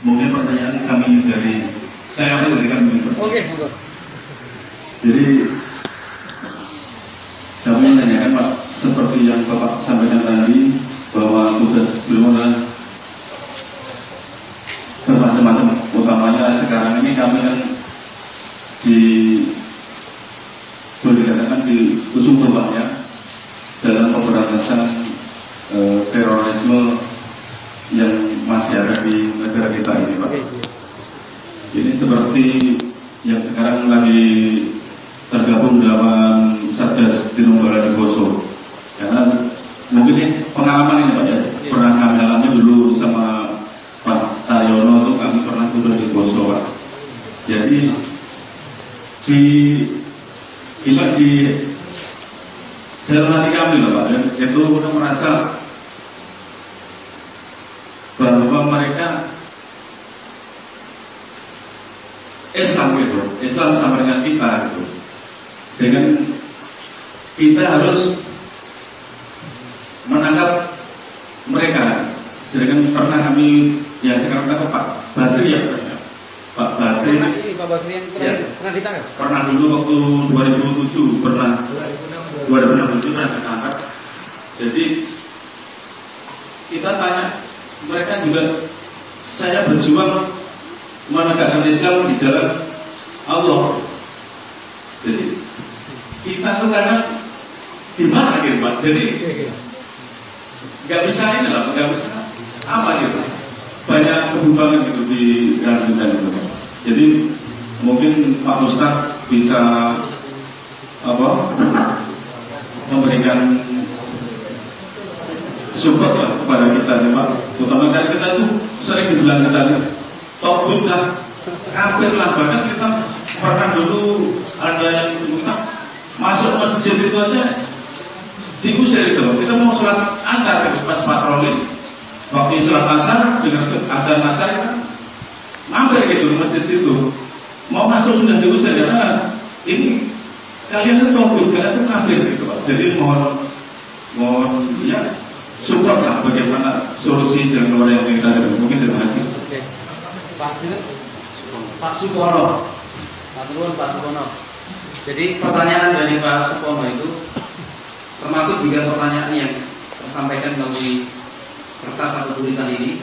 mungkin pertanyaan kami dari saya dari kami. Oke, monggo. Jadi kami menanyakan Pak, seperti yang Bapak sampaikan tadi bahwa tugas beliau adalah bermacam-macam. Utamanya sekarang ini kami kan di boleh dikatakan di ujung tombaknya dalam pemberantasan e, terorisme yang masih ada di negara kita ini Pak. Ini seperti yang sekarang lagi tergabung dalam Satgas Tinombala di Poso. Karena mungkin ini pengalaman ini Pak ya. Pernah kami alami dulu sama Pak Tayono itu kami pernah turun di Poso Pak. Jadi di kita di dalam hati kami loh Pak, ya, itu merasa bahwa mereka Islam gitu, Islam sama dengan kita gitu. Dengan kita harus menangkap mereka. Sedangkan pernah kami ya sekarang kita Pak Basri ya Pak Basri. Pernah ini Pak Basri yang pernah, Ya. pernah ditangkap? Pernah dulu waktu 2007 pernah 2006 pernah ditangkap. Jadi kita tanya mereka juga saya berjuang menegakkan Islam di jalan Allah. Jadi kita tuh karena di mana gitu Pak? Jadi nggak bisa ini lah, nggak bisa apa gitu. Banyak kebimbangan gitu di dalam kita gitu. Jadi mungkin Pak Ustaz bisa apa memberikan support lah kepada kita nih Pak. Terutama kan kita itu sering dibilang kita nih togut lah bahkan kita pernah dulu ada yang masuk masjid itu aja diusir itu. Kita mau sholat asar gitu, pas patroli. Waktu sholat asar dengan asar asar kan mampir gitu masjid situ. Mau masuk sudah diusir karena ini kalian itu togut, kalian itu kafir gitu Pak. Jadi mohon mohon ya support lah bagaimana solusi dan keluar yang kita ada. Mungkin terima kasih. Oke. Pak Pak Supono. Pak Turun Pak Supono. Jadi pertanyaan dari Pak Supono itu termasuk juga pertanyaan yang tersampaikan melalui kertas atau tulisan ini.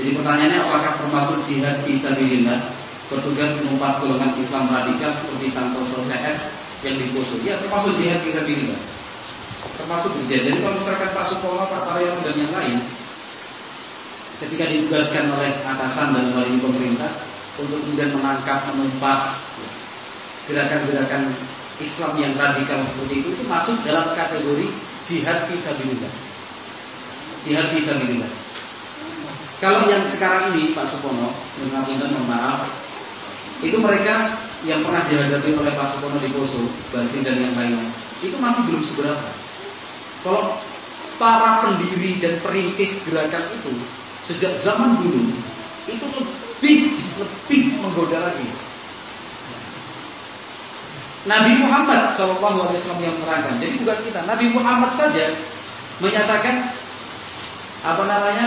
Jadi pertanyaannya apakah termasuk jihad fisabilillah bertugas menumpas golongan Islam radikal seperti Santoso CS yang di Poso? Ya termasuk jihad fisabilillah. Termasuk jihad. Jadi kalau misalkan Pak Supono, Pak Taryono dan yang lain ketika ditugaskan oleh atasan dan oleh pemerintah untuk kemudian menangkap, menumpas gerakan-gerakan Islam yang radikal seperti itu itu masuk dalam kategori jihad fisabilillah. Jihad fisabilillah. Kalau yang sekarang ini Pak Supono, mengapunten mohon maaf, itu mereka yang pernah dihadapi oleh Pak Supono di Poso, Basri dan yang lainnya, itu masih belum seberapa. Kalau para pendiri dan perintis gerakan itu sejak zaman dulu itu lebih lebih menggoda lagi. Nabi Muhammad SAW yang menerangkan. Jadi bukan kita. Nabi Muhammad saja menyatakan apa namanya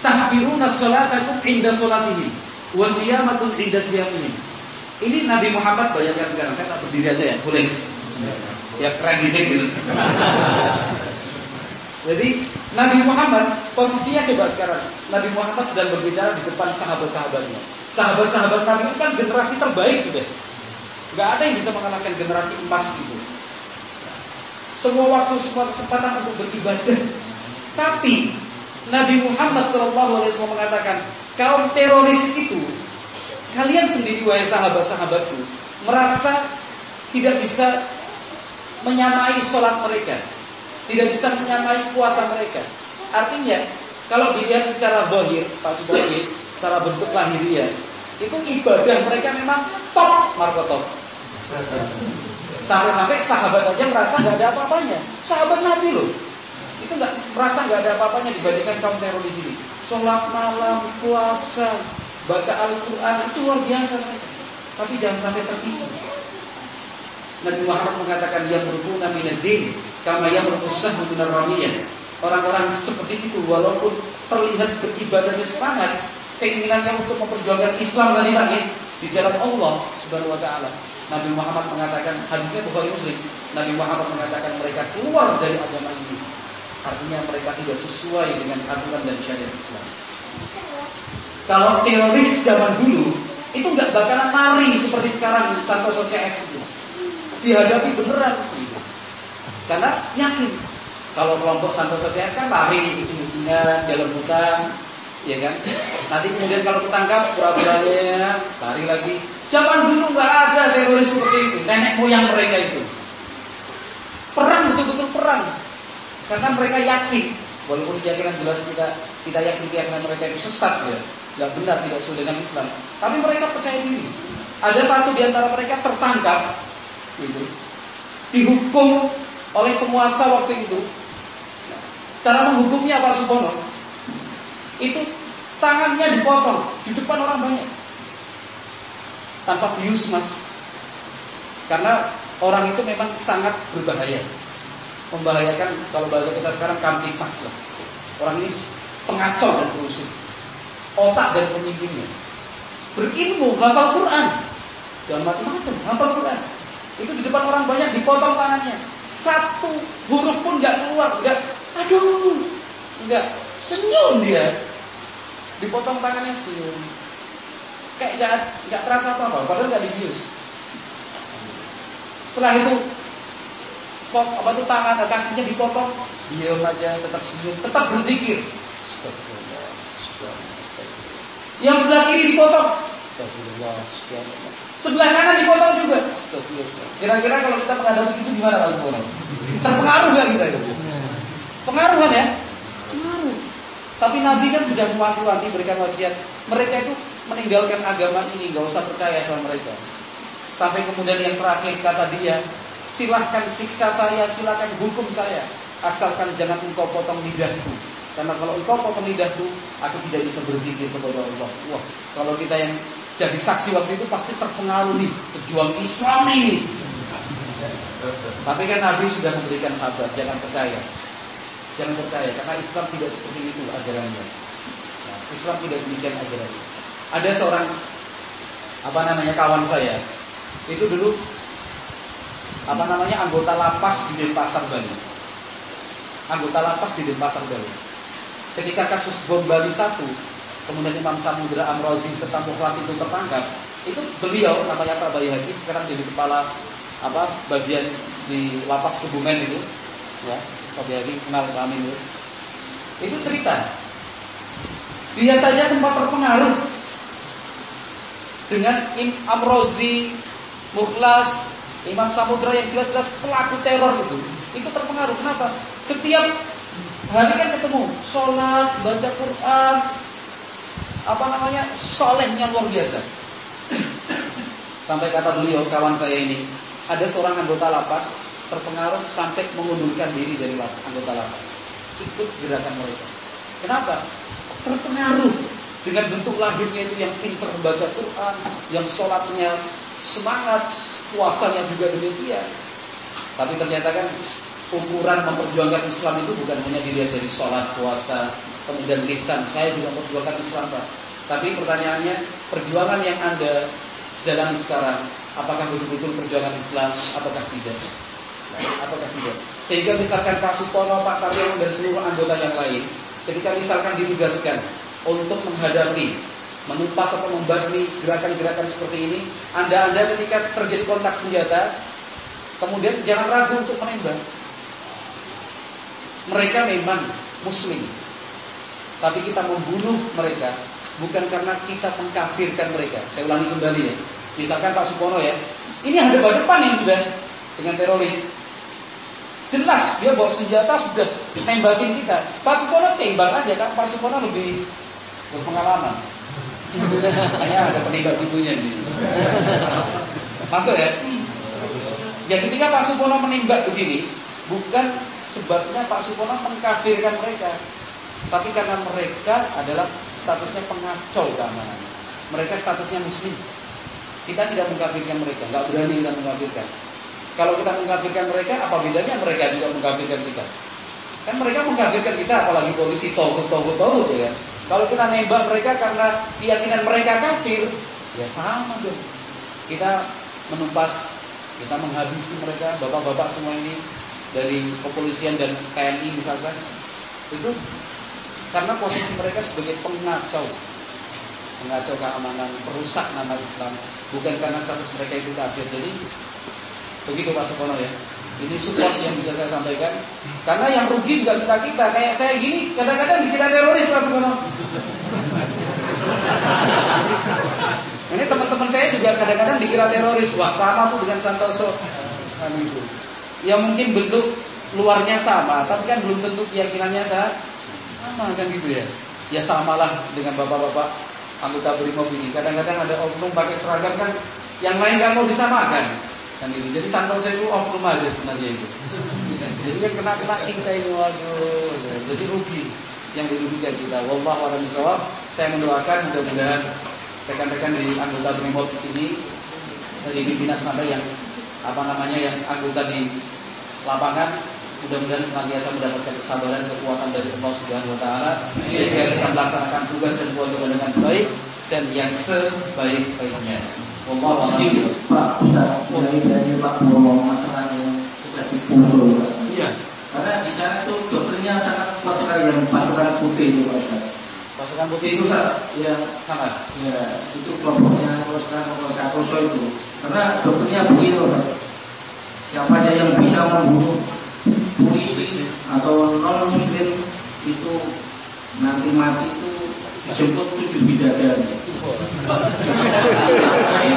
tahbiruna sholatakum inda sholatihim wa siyamakum inda siyamihim. Ini Nabi Muhammad bayangkan sekarang tak berdiri aja ya, boleh. Ya keren gitu. Jadi Nabi Muhammad posisinya coba sekarang. Nabi Muhammad sedang berbicara di depan sahabat-sahabatnya. Sahabat-sahabat Nabi itu kan generasi terbaik sudah. Gak ada yang bisa mengalahkan generasi emas itu. Semua waktu, semua kesempatan untuk beribadah. Tapi Nabi Muhammad SAW mengatakan kaum teroris itu kalian sendiri wahai sahabat-sahabatku merasa tidak bisa menyamai sholat mereka, tidak bisa menyamai puasa mereka. Artinya kalau dilihat secara bohir, Pak Subohir, secara bentuk lahiriah, itu ibadah mereka memang top, marco top. Sampai-sampai sahabat aja merasa nggak ada apa-apanya. Sahabat Nabi loh, itu nggak merasa nggak ada apa-apanya dibandingkan kaum teroris ini. Sholat malam, puasa, baca Al-Quran itu luar biasa. Tapi jangan sampai tertipu. Nabi Muhammad mengatakan yang berhubungan minad din kama yang minar ramiyah. orang-orang seperti itu walaupun terlihat beribadahnya semangat, keinginannya untuk memperjuangkan Islam dari langit di jalan Allah Subhanahu wa taala. Nabi Muhammad mengatakan hadisnya Bukhari Muslim. Nabi Muhammad mengatakan mereka keluar dari agama ini. Artinya mereka tidak sesuai dengan aturan dan syariat Islam. Kalau teroris zaman dulu itu nggak bakalan lari seperti sekarang Santoso CS itu. Dihadapi beneran gitu. Karena yakin kalau kelompok Santoso CS kan lari itu tinggal dalam hutan, ya kan? Nanti kemudian kalau ketangkap pura-puranya lari lagi. Zaman dulu nggak ada teroris seperti itu, nenek moyang mereka itu. Perang betul-betul perang, karena mereka yakin, walaupun keyakinan jelas kita kita yakin keyakinan mereka itu sesat ya, nggak benar tidak sesuai dengan Islam. Tapi mereka percaya diri. Ada satu di antara mereka tertangkap, gitu, dihukum oleh penguasa waktu itu. Cara menghukumnya Pak Subono itu tangannya dipotong di depan orang banyak tanpa bius mas. Karena orang itu memang sangat berbahaya, membahayakan kalau bahasa kita sekarang kamtipas lah. Orang ini pengacau dan perusuh otak dan pemimpinnya. Berilmu, hafal Quran. Jangan macam-macam, hafal Quran. Itu di depan orang banyak dipotong tangannya. Satu huruf pun nggak keluar, nggak. Aduh, nggak. Senyum dia. Dipotong tangannya senyum. Kayak nggak nggak terasa apa apa, padahal nggak dibius. Setelah itu apa itu tangan kakinya dipotong, diam aja, tetap senyum, tetap berzikir. Yang sebelah kiri dipotong. Sebelah kanan dipotong juga. Kira-kira kalau kita menghadapi itu gimana Pak Supono? Terpengaruh nggak kita itu? Pengaruh kan ya? Pengaruh. Tapi Nabi kan sudah mewanti-wanti berikan wasiat. Mereka itu meninggalkan agama ini, nggak usah percaya sama mereka. Sampai kemudian yang terakhir kata dia, silahkan siksa saya, silahkan hukum saya, asalkan jangan engkau potong lidahku. Karena kalau engkau potong lidahku, aku tidak bisa berpikir kepada Allah. Wah, kalau kita yang jadi saksi waktu itu pasti terpengaruh nih pejuang Islam ini. Tapi kan Nabi sudah memberikan kabar, jangan percaya. Jangan percaya, karena Islam tidak seperti itu ajarannya. Islam tidak demikian ajarannya. Ada seorang apa namanya kawan saya, itu dulu apa namanya anggota lapas di Denpasar Bali. Anggota lapas di Denpasar Bali. Ketika kasus bom Bali 1, kemudian Imam Samudra Amrozi serta Mukhlas itu tertangkap, itu beliau namanya Pak Bayi Hadi sekarang jadi kepala apa bagian di lapas Kebumen itu, ya Pak Bayi kenal kami itu. Itu cerita. Dia saja sempat terpengaruh dengan Im Amrozi, Mukhlas, Imam Samudra yang jelas-jelas pelaku teror itu. Itu terpengaruh. Kenapa? Setiap Hari kan ketemu, sholat, baca Quran, apa namanya, solehnya luar biasa. Sampai kata beliau, kawan saya ini, ada seorang anggota lapas terpengaruh sampai mengundurkan diri dari anggota lapas. Ikut gerakan mereka. Kenapa? Terpengaruh dengan bentuk lahirnya itu yang pintar membaca Quran, yang sholatnya semangat, puasanya juga demikian. Tapi ternyata kan ukuran memperjuangkan Islam itu bukan hanya dilihat dari sholat, puasa, kemudian lisan. Saya juga memperjuangkan Islam, Pak. Tapi pertanyaannya, perjuangan yang Anda jalani sekarang, apakah betul-betul perjuangan Islam ataukah tidak? Ataukah tidak? Sehingga misalkan Pak Supono, Pak Taryo, dan seluruh anggota yang lain, ketika misalkan ditugaskan untuk menghadapi menumpas atau membasmi gerakan-gerakan seperti ini, Anda-anda ketika terjadi kontak senjata, kemudian jangan ragu untuk menembak. Mereka memang muslim. Tapi kita membunuh mereka bukan karena kita mengkafirkan mereka. Saya ulangi kembali ya. Misalkan Pak Supono ya, ini ada depan yang sudah dengan teroris. Jelas dia bawa senjata sudah nembakin kita. Pak Supono tembak aja kan Pak Supono lebih berpengalaman. Hanya ada penembak ibunya nih. Masuk ya? Ya ketika Pak Supono menembak begini, bukan sebabnya Pak Supono mengkafirkan mereka. Tapi karena mereka adalah statusnya pengacau keamanan. Mereka statusnya muslim. Kita tidak mengkafirkan mereka, nggak berani kita mengkafirkan. Kalau kita mengkafirkan mereka, apa bedanya mereka juga mengkafirkan kita? Kan mereka mengkagetkan kita apalagi polisi togut togut togut ya kan. Kalau kita nembak mereka karena keyakinan mereka kafir, ya sama dong. Kita menumpas, kita menghabisi mereka, bapak-bapak semua ini dari kepolisian dan TNI misalkan, itu karena posisi mereka sebagai pengacau, mengacau keamanan, perusak nama Islam, bukan karena status mereka itu kafir. Jadi begitu Pak Sukono ya. Ini support yang bisa saya sampaikan. Karena yang rugi juga kita kita. Kayak saya gini, kadang-kadang dikira teroris Pak Sukono. Ini teman-teman saya juga kadang-kadang dikira teroris. Wah sama tuh dengan Santoso. Kan itu. Ya mungkin bentuk luarnya sama, tapi kan belum tentu keyakinannya sama kan gitu ya. Ya samalah dengan bapak-bapak anggota Brimob ini. Kadang-kadang ada oknum pakai seragam kan yang lain nggak mau disamakan. Kan ini. Jadi Santoso itu oknum aja sebenarnya itu. Jadi kan kena-kena kita ini waduh. Jadi rugi yang dirugikan kita. Wallahu a'lam bishawab. Saya mendoakan mudah-mudahan rekan-rekan di anggota Brimob di sini dari pimpinan sampai yang apa namanya yang anggota di lapangan mudah-mudahan senantiasa mendapatkan kesabaran kekuatan dari Allah Subhanahu wa taala sehingga bisa melaksanakan tugas dan kewajiban dengan baik dan yang sebaik-baiknya. Wallahu a'lam. Pak Ustaz, dari dari Pak ngomong masalah yang sudah dipukul. Iya. Karena di sana tuh dokternya sangat kuat sekali yang pasukan putih itu Pak Ustaz. Pasukan putih Itu itu Pak, yang sama. ya itu kelompoknya pasukan Katoso itu. Karena dokternya begitu Pak. Siapa aja yang bisa membunuh polisi atau non muslim itu nanti mati itu disebut tujuh bidadari. Jadi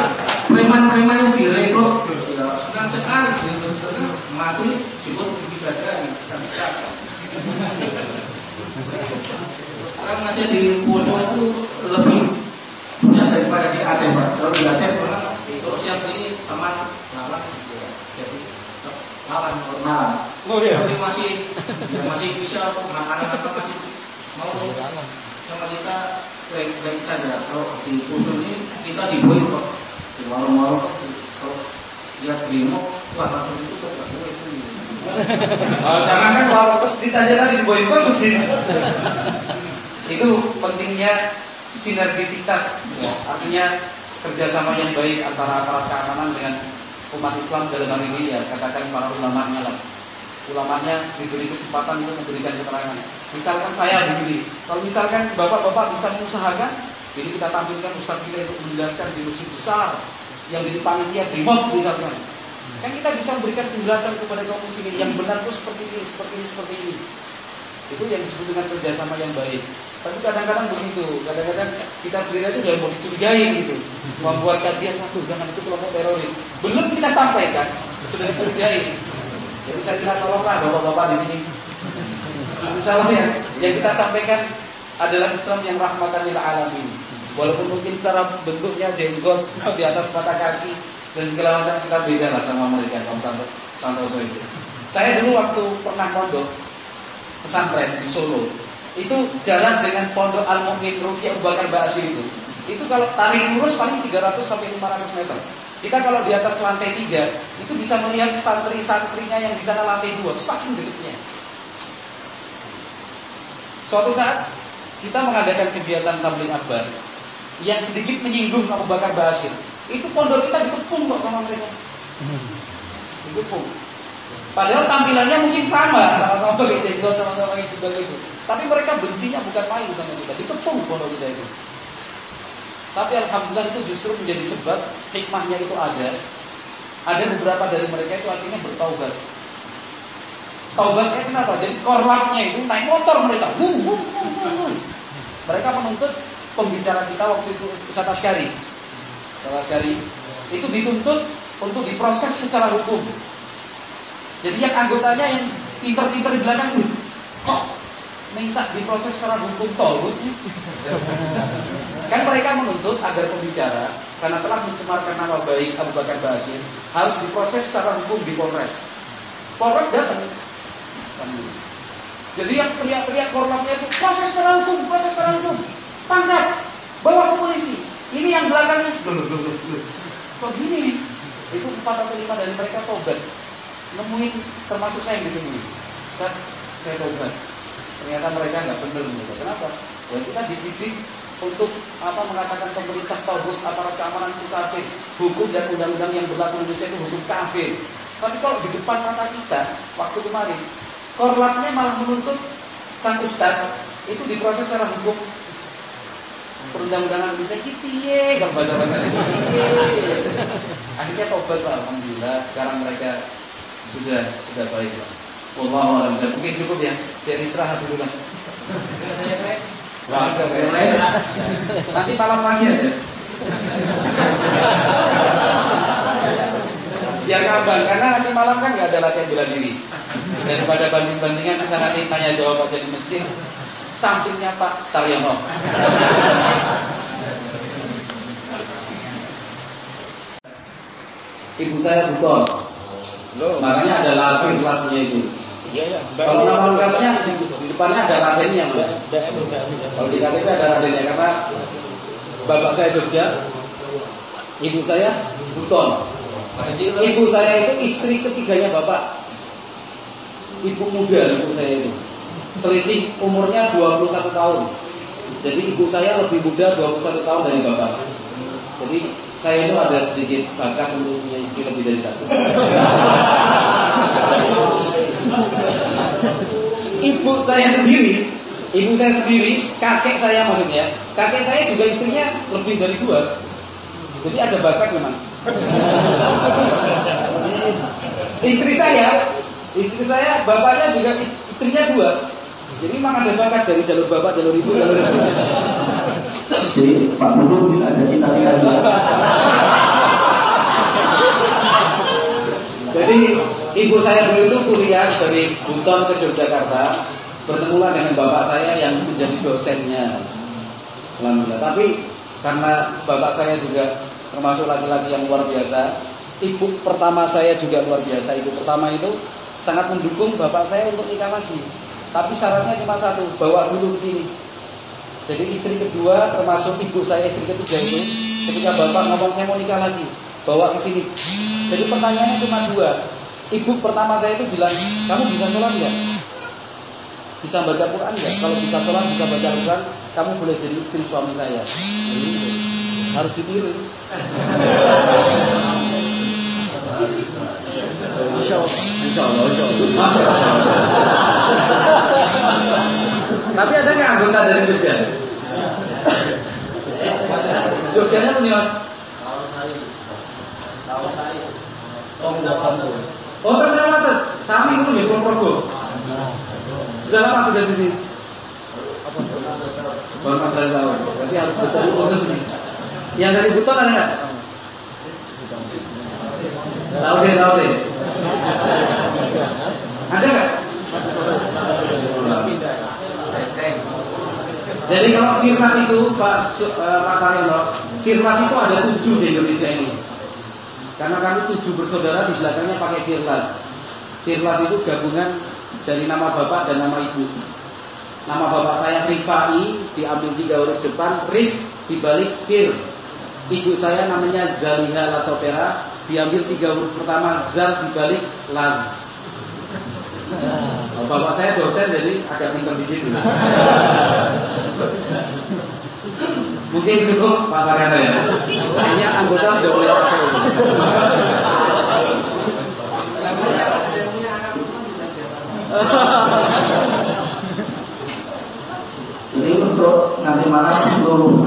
preman-preman yang direkrut ya senang sekali dengan mati disebut tujuh bidadari. Sekarang aja di Poso itu lebih punya daripada di Aceh Pak. Kalau di Aceh memang kalau siap ini teman lawan jadi lawan lawan. Oh iya. Masih masih bisa makanan apa masih mau sama kita baik-baik saja. Kalau di Poso ini kita dibuat kok di warung-warung kok kalau lihat demo wah langsung itu kok boleh itu. Oh, jangan kan kalau masjid aja tadi boykot masjid. Itu pentingnya sinergisitas, ya. artinya kerjasama yang baik antara aparat keamanan dengan umat Islam dalam hal ini ya katakan para ulamanya lah. Ulamanya diberi kesempatan untuk memberikan keterangan. Misalkan saya begini, kalau misalkan bapak-bapak bisa mengusahakan, jadi kita tampilkan Ustaz kita untuk menjelaskan di masjid besar yang di panitia remote misalkan. Kan kita bisa memberikan penjelasan kepada kaum muslimin yang benar itu seperti ini, seperti ini, seperti ini. Itu yang disebut dengan kerjasama yang baik. Tapi kadang-kadang begitu, kadang-kadang kita sendiri itu sudah mau dicurigai gitu, membuat kajian satu, jangan itu kelompok teroris. Belum kita sampaikan, sudah dicurigai. Jadi saya kira tolonglah bapak-bapak di sini. Insya Allah ya, yang kita sampaikan adalah Islam yang rahmatan lil alamin. Walaupun mungkin secara bentuknya jenggot di atas mata kaki dan segala macam kita beda lah sama mereka Om Santo- Santoso itu. Saya dulu waktu pernah mondok pesantren di Solo, itu jalan dengan pondok Al Mukmin Ruki Abu Bakar Ba'asyir itu. Itu kalau tarik lurus paling 300 sampai 500 meter. Kita kalau di atas lantai 3 itu bisa melihat santri-santrinya yang di sana lantai 2, saking dekatnya. Suatu saat kita mengadakan kegiatan tabligh akbar yang sedikit menyinggung Abu Bakar Ba'asyir. Itu pondok kita dikepung kok sama mereka. Dikepung. Padahal tampilannya mungkin sama, sama-sama pakai jenggot, sama-sama jubah itu. Tapi mereka bencinya bukan main sama kita, dikepung pondok kita itu. Tapi alhamdulillah itu justru menjadi sebab hikmahnya itu ada. Ada beberapa dari mereka itu akhirnya bertaubat. Taubatnya kenapa? Jadi korlapnya itu naik motor mereka. Wuh, wuh, wuh. Mereka menuntut pembicara kita waktu itu Ustaz Askari. Ustaz Askari itu dituntut untuk diproses secara hukum. Jadi yang anggotanya yang pinter-pinter di belakang itu minta diproses secara hukum tolut Kan mereka menuntut agar pembicara karena telah mencemarkan nama baik Abu Bakar Basir harus diproses secara hukum di Polres. Polres datang. Jadi yang teriak-teriak korlapnya itu proses secara hukum, proses secara hukum, tangkap, bawa ke polisi. Ini yang belakangnya, kok gini? Itu empat atau lima dari mereka tobat, nemuin termasuk saya yang ditemui. Ustaz, saya tobat. Ternyata mereka nggak benar gitu. Kenapa? Ya kita dididik untuk apa mengatakan pemerintah tauhid aparat keamanan itu kafir, hukum dan undang-undang yang berlaku di Indonesia itu hukum kafir. Tapi kalau di depan mata kita waktu kemarin, korlapnya malah menuntut sang ustaz itu diproses secara hukum perundang-undangan bisa ya kalau baca baca akhirnya tobat lah alhamdulillah sekarang mereka sudah sudah baik lah Wallahu a'lam. Mungkin cukup ya. Biar istirahat dulu mas. Nanti malam lagi aja. Biar ngambang karena nanti malam kan nggak ada latihan bela diri. Daripada banding-bandingan kita nanti tanya jawab aja di mesin sampingnya Pak Taryono. Ibu saya bukan. Makanya ada lafir kelasnya itu. Ya, ya. Kalau nama lengkapnya di, depannya ada radennya, Mbak. Kalau di KTP ada radennya karena bapak saya Jogja, ibu saya Buton. Ibu saya itu istri ketiganya bapak. Ibu muda ibu saya itu selisih umurnya 21 tahun. Jadi ibu saya lebih muda 21 tahun dari bapak. Jadi saya itu ada sedikit bakat untuk punya istri lebih dari satu. ibu saya sendiri, ibu saya sendiri, kakek saya maksudnya, kakek saya juga istrinya lebih dari dua. Jadi ada bakat memang. istri saya, istri saya, bapaknya juga istrinya dua. Jadi memang ada bakat dari jalur bapak, jalur ibu, jalur ibu. Jadi Pak Guru ada cita-cita Jadi ibu saya dulu itu kuliah dari Buton ke Yogyakarta, bertemulah dengan bapak saya yang menjadi dosennya. Alhamdulillah. Tapi karena bapak saya juga termasuk laki-laki yang luar biasa, ibu pertama saya juga luar biasa. Ibu pertama itu sangat mendukung bapak saya untuk nikah lagi. Tapi syaratnya cuma satu, bawa dulu ke sini. Jadi istri kedua termasuk ibu saya istri ketiga itu ketika bapak ngomong saya mau nikah lagi, bawa ke sini. Jadi pertanyaannya cuma dua. Ibu pertama saya itu bilang, kamu bisa sholat nggak? Bisa baca Quran nggak? Kalau bisa sholat, bisa baca Quran, kamu boleh jadi istri suami saya. Jadi, harus ditiru. Insya Allah. Tapi ada nggak anggota dari Jogja? Jogjanya punya? Oh terkenal atas, sami itu di Purwokerto. Sudah lama tinggal di sini. Baru 14 tahun. Berarti harus betul khusus nih. Yang dari Buton ada nggak? Tahu deh, tahu deh. Ada nggak? Jadi kalau firmas itu Pak uh, Pak Taryono, firmas itu ada tujuh di Indonesia ini. Karena kami tujuh bersaudara di belakangnya pakai firmas. Firmas itu gabungan dari nama bapak dan nama ibu. Nama bapak saya Rifai diambil tiga huruf depan, Rif dibalik Fir. Ibu saya namanya Zaliha Lasopera diambil tiga huruf pertama Zal dibalik Laz. Bapak saya dosen jadi agak pintar di situ. Mungkin cukup Pak Mariana ya. Kayaknya anggota sudah mulai pakai. Jadi untuk nanti malam seluruh